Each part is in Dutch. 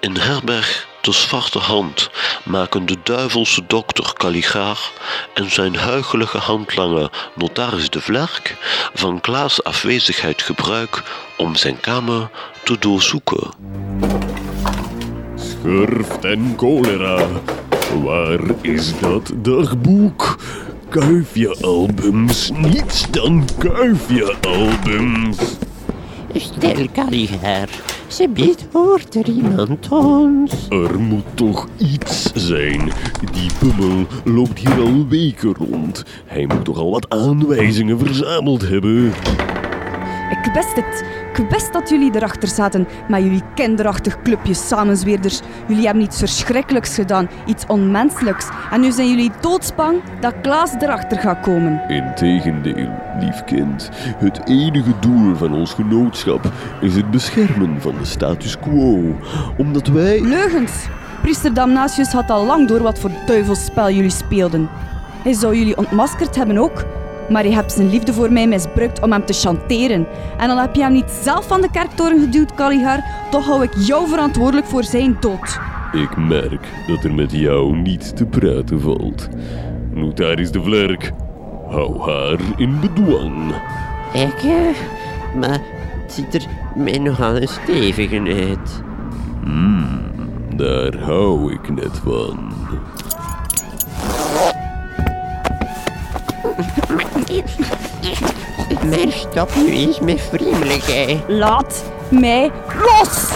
In herberg De Zwarte Hand maken de duivelse dokter Caligaar en zijn huichelige handlanger notaris de Vlerk van Klaas' afwezigheid gebruik om zijn kamer te doorzoeken. Schurft en cholera. Waar is dat dagboek? Kuifje-albums, niets dan kuifje-albums. Stel, Caligaar. Ze biedt hoort er iemand ons. Er moet toch iets zijn. Die pummel loopt hier al weken rond. Hij moet toch al wat aanwijzingen verzameld hebben. Ik wist het. Ik wist dat jullie erachter zaten met jullie kinderachtig clubje samenzweerders. Jullie hebben iets verschrikkelijks gedaan, iets onmenselijks. En nu zijn jullie doodsbang dat Klaas erachter gaat komen. Integendeel, lief kind. Het enige doel van ons genootschap is het beschermen van de status quo. Omdat wij... Leugens! Priester Damnatius had al lang door wat voor duivelsspel jullie speelden. Hij zou jullie ontmaskerd hebben ook, maar je hebt zijn liefde voor mij misbruikt om hem te chanteren. En al heb je hem niet zelf van de kerktoren geduwd, Caligar, toch hou ik jou verantwoordelijk voor zijn dood. Ik merk dat er met jou niet te praten valt. Notaris de Vlerk, hou haar in bedwang. Ik, eh, maar het ziet er mij nogal een stevige uit. Daar hou ik net van. Maar stop nu eens met vriendelijkheid. Laat mij los!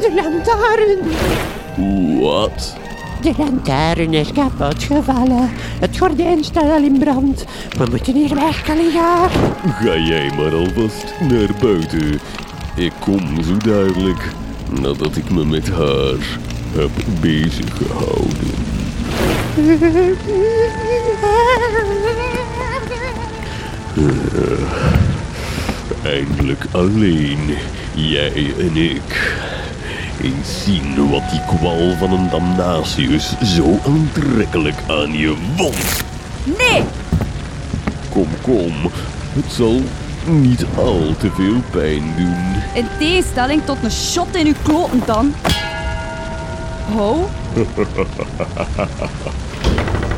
De lantaarn. Wat? De lantaarn is kapot gevallen. Het gordijn staat al in brand. We moeten hier weg, Caligaar. Ga jij maar alvast naar buiten. Ik kom zo dadelijk nadat ik me met haar heb bezig gehouden. Eindelijk alleen, jij en ik. Eens zien wat die kwal van een Damnatius zo aantrekkelijk aan je wond. Nee! Kom, kom. Het zal niet al te veel pijn doen. In tegenstelling tot een shot in uw kloten dan. Hou,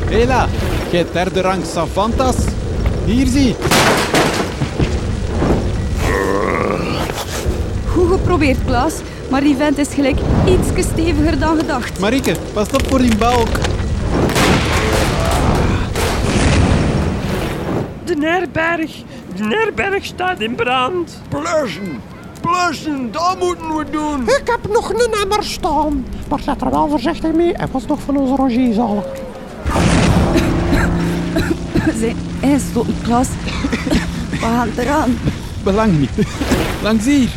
Hela, jij derde rang Savantas? Hier zie. goed geprobeerd, Klaas. Maar die vent is gelijk iets steviger dan gedacht. Marieke, pas op voor die balk. De Nerberg. De Nerberg staat in brand. Blussen! Blussen, dat moeten we doen! Ik heb nog een emmer staan. Maar zet er wel voorzichtig mee. Hij was nog van onze Roger zalig. We zijn ingesloten, Klaas. We gaan eraan. Belang niet. Langs hier.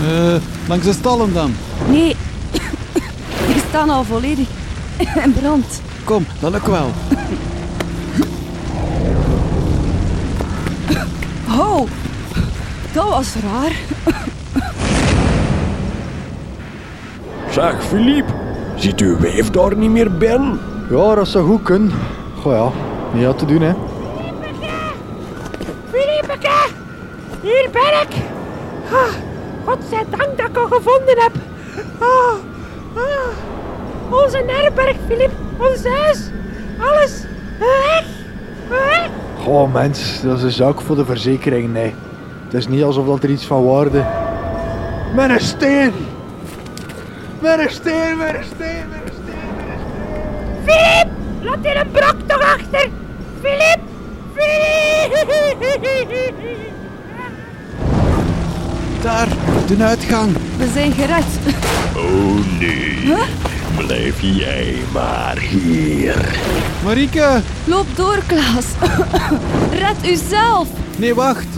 Eh, langs de stallen dan. Nee, die staan al volledig in brand. Kom, dat lukt wel. Oh, dat was raar. Zeg, Philippe, ziet uw wijf daar niet meer binnen? Ja, dat zou goed kunnen. Goh ja, niet aan te doen hè. Philippeke, hier ben ik. Ah, godzijdank dat ik al gevonden heb. Ah, ah, onze Nerberg, Filip, ons huis, alles weg, weg. Goh mens, dat is een zaak voor de verzekering, nee. Het is niet alsof dat er iets van waarde... Mijn steen! Steen, mijn steen, mijn steen! Filip, laat hier een brok toch achter. Filip, Filip. Daar, de uitgang. We zijn gered. Oh nee. Blijf jij maar hier. Marieke, Loop door, Klaas. Red uzelf. nee wacht.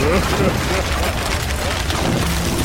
Ha ha ha ha!